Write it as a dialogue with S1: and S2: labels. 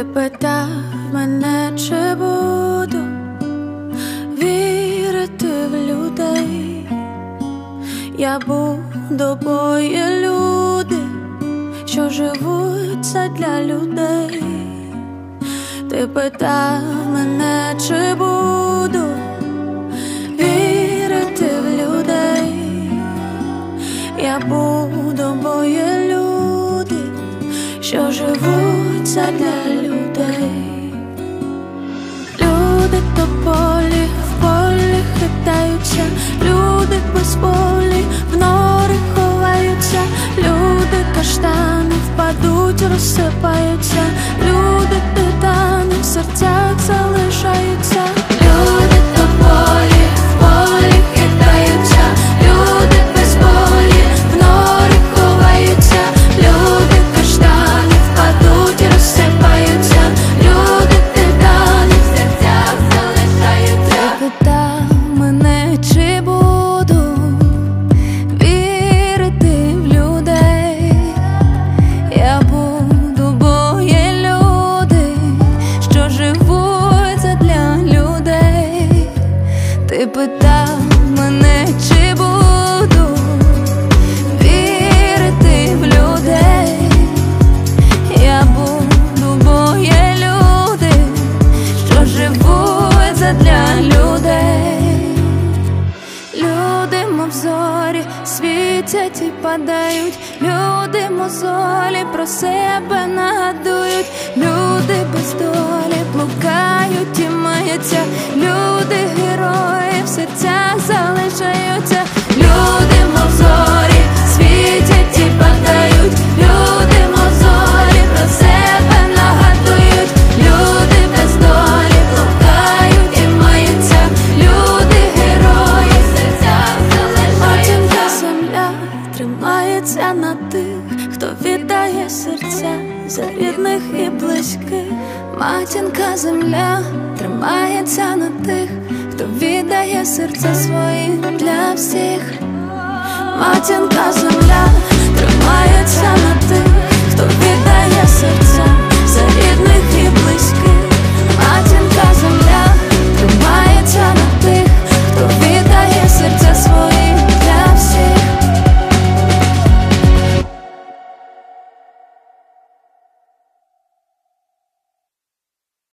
S1: Ти питав мене, чи буду вірити в людей, я буду, бо є люди, що живуть для людей. Ти питав мене, чи буду вірити в людей, я буду, бо є люди, що живуть для людей. Люди тополі в полі хитаються, люди без полі в нори ховаються, люди каштани впадуть, розсипаються, Ти питав мене, чи буду вірити в людей. Я буду, бо є люди, що живуть задля людей. Люди, мов зорі, світять і падають, люди мозолі про себе нагадують, люди без долі блукають і маються, на тих, хто віддає серця за рідних і близьких. Матінка земля тримається на тих, хто віддає серця свої для всіх. Матінка земля